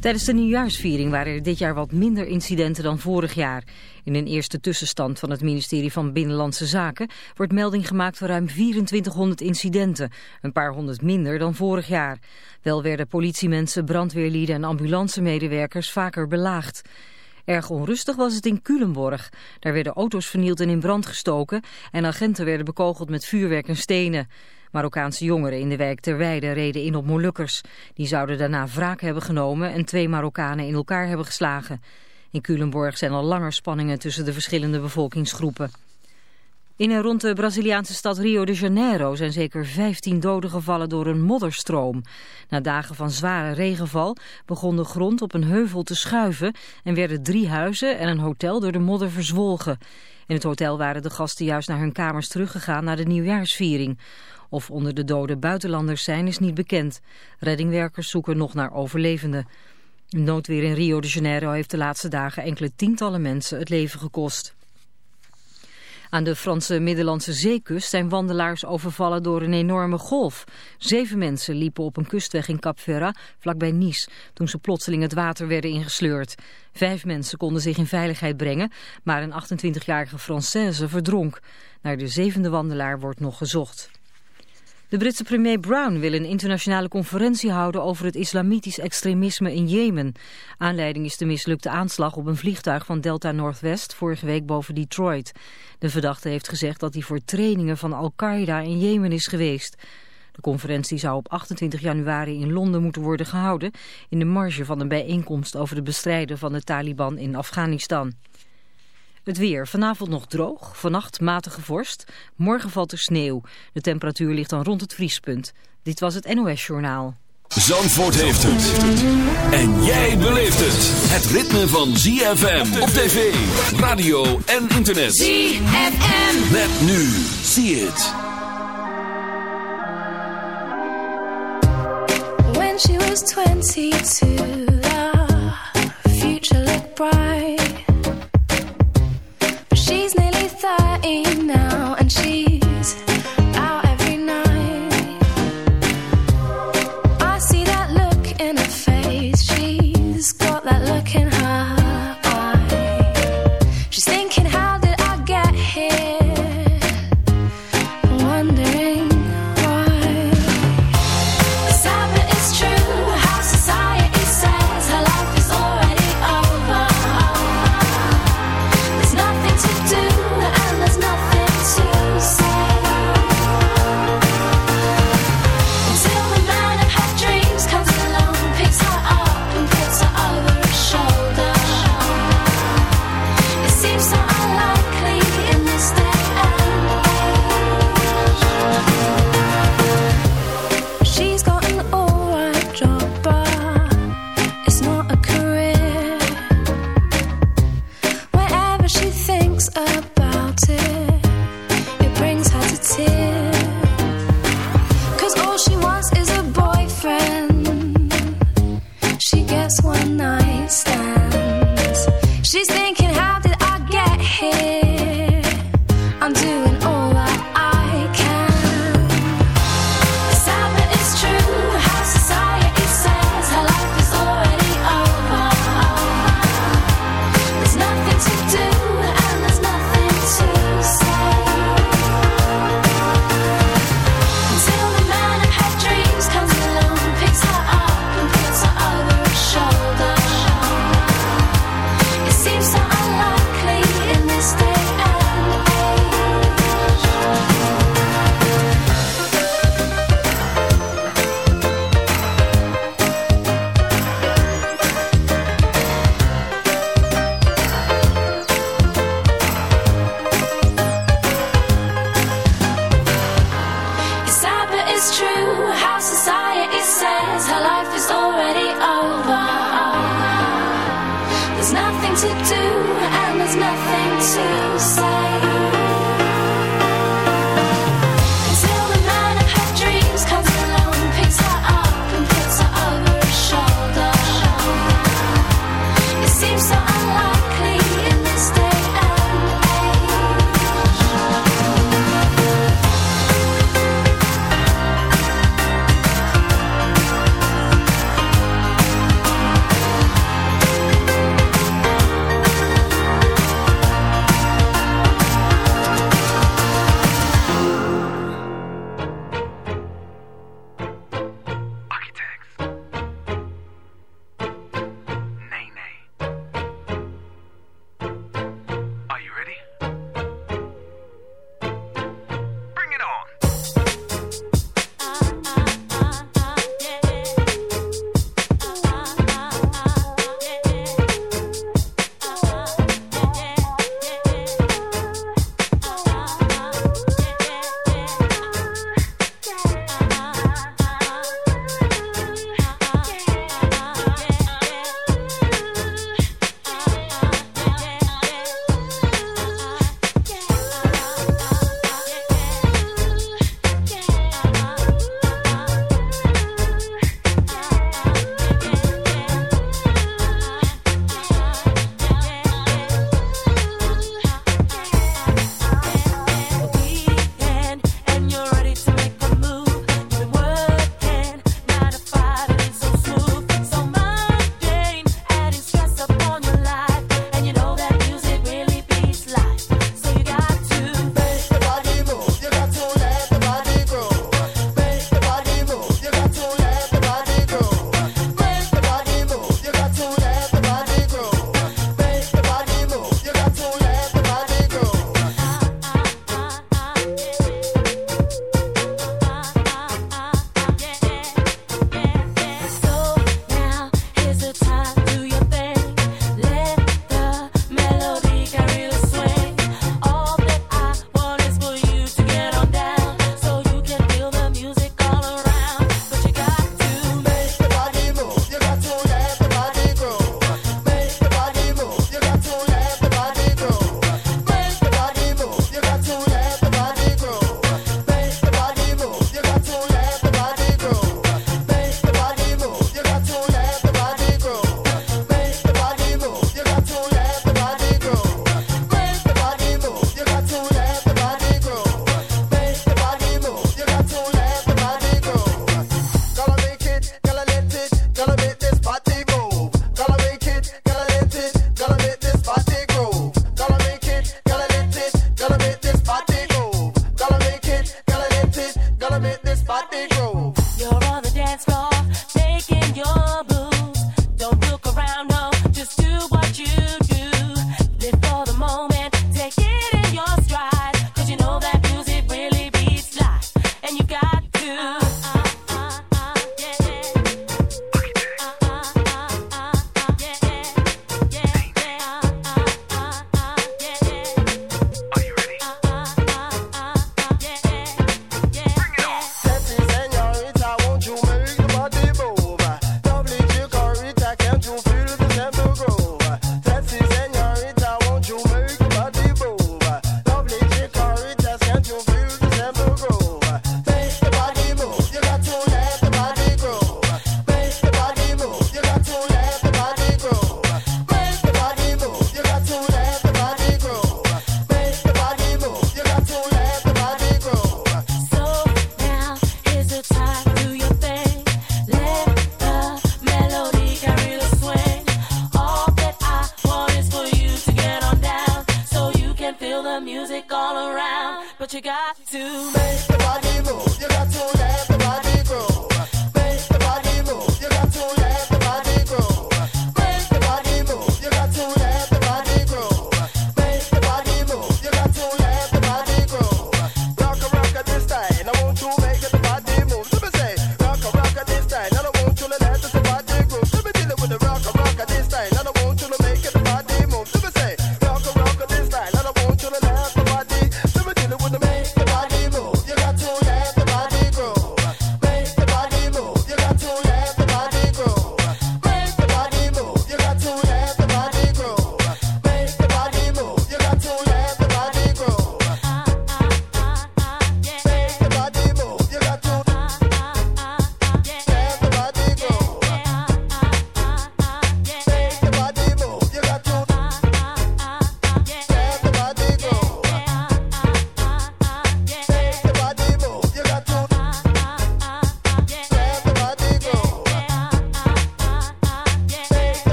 Tijdens de nieuwjaarsviering waren er dit jaar wat minder incidenten dan vorig jaar. In een eerste tussenstand van het ministerie van Binnenlandse Zaken wordt melding gemaakt van ruim 2400 incidenten. Een paar honderd minder dan vorig jaar. Wel werden politiemensen, brandweerlieden en ambulancemedewerkers vaker belaagd. Erg onrustig was het in Culemborg. Daar werden auto's vernield en in brand gestoken en agenten werden bekogeld met vuurwerk en stenen. Marokkaanse jongeren in de wijk Terweide reden in op Molukkers. Die zouden daarna wraak hebben genomen en twee Marokkanen in elkaar hebben geslagen. In Culemborg zijn al langer spanningen tussen de verschillende bevolkingsgroepen. In en rond de Braziliaanse stad Rio de Janeiro zijn zeker 15 doden gevallen door een modderstroom. Na dagen van zware regenval begon de grond op een heuvel te schuiven en werden drie huizen en een hotel door de modder verzwolgen. In het hotel waren de gasten juist naar hun kamers teruggegaan na de nieuwjaarsviering. Of onder de doden buitenlanders zijn is niet bekend. Reddingwerkers zoeken nog naar overlevenden. Noodweer in Rio de Janeiro heeft de laatste dagen enkele tientallen mensen het leven gekost. Aan de Franse Middellandse zeekust zijn wandelaars overvallen door een enorme golf. Zeven mensen liepen op een kustweg in Cap Ferrat, vlakbij Nice, toen ze plotseling het water werden ingesleurd. Vijf mensen konden zich in veiligheid brengen, maar een 28-jarige Française verdronk. Naar de zevende wandelaar wordt nog gezocht. De Britse premier Brown wil een internationale conferentie houden over het islamitisch extremisme in Jemen. Aanleiding is de mislukte aanslag op een vliegtuig van Delta Northwest vorige week boven Detroit. De verdachte heeft gezegd dat hij voor trainingen van Al-Qaeda in Jemen is geweest. De conferentie zou op 28 januari in Londen moeten worden gehouden in de marge van een bijeenkomst over het bestrijden van de Taliban in Afghanistan. Het weer. Vanavond nog droog. Vannacht matige vorst. Morgen valt er sneeuw. De temperatuur ligt dan rond het vriespunt. Dit was het NOS Journaal. Zandvoort heeft het. En jij beleeft het. Het ritme van ZFM op tv, radio en internet. ZFM. Met nu. Zie het. When she was 22, the future looked bright. now, and she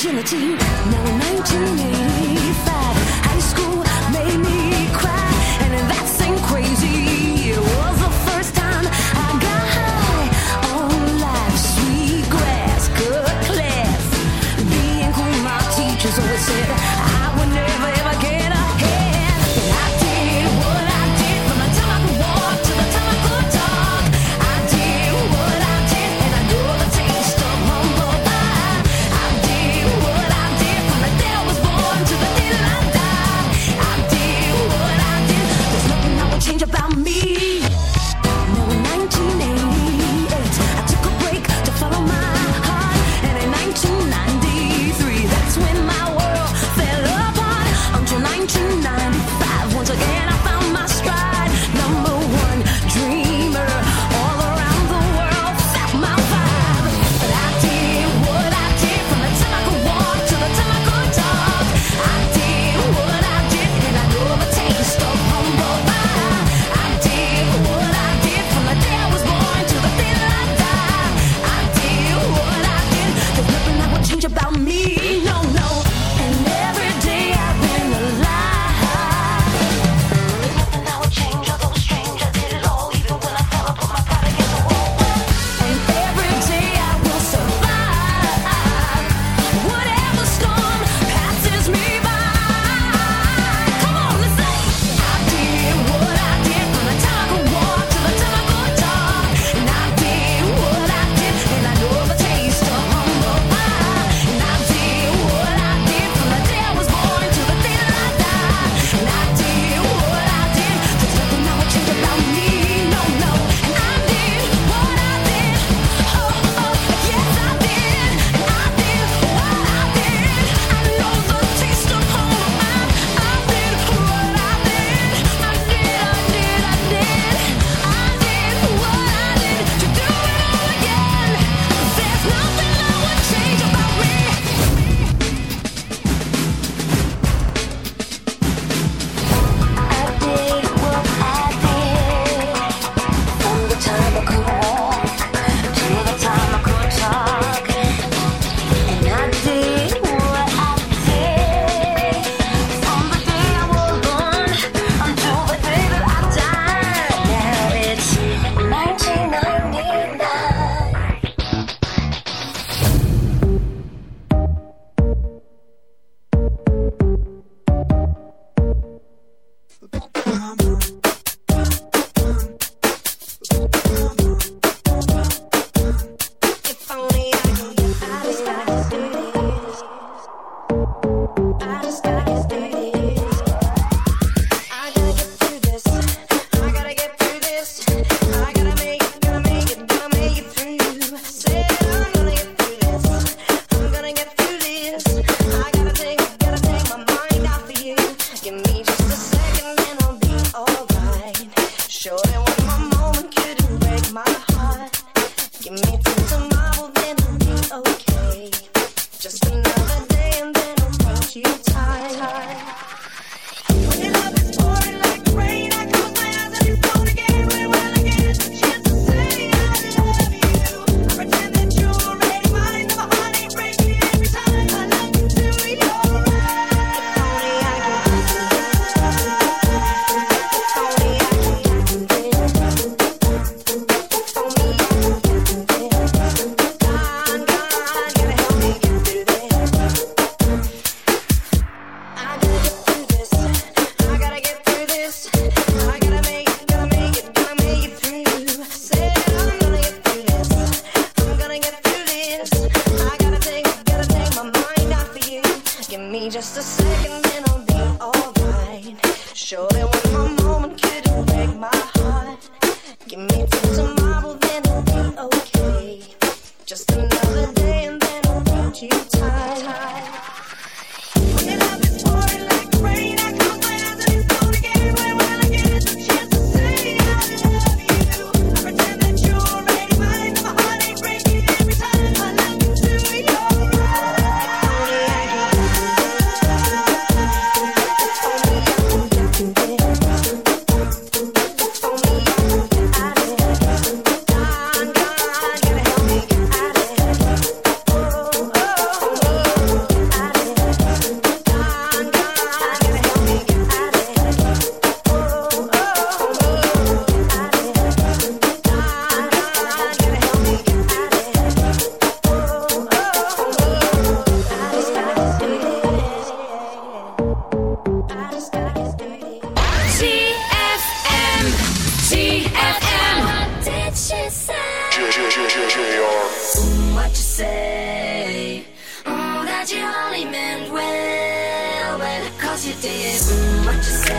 agility. Now 1980.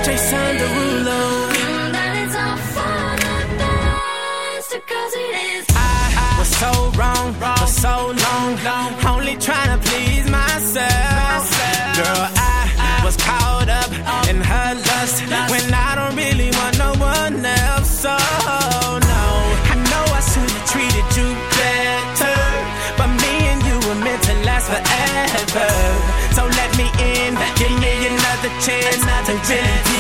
Jason Derulo. It's all for nothing, 'cause it is. I, was so wrong, wrong for so long, long. Only trying to please myself. myself. Girl, I, I was caught up, in her lust, lust. when I Washington.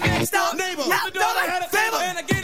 next stop neighbor. Not the door, I had favor. And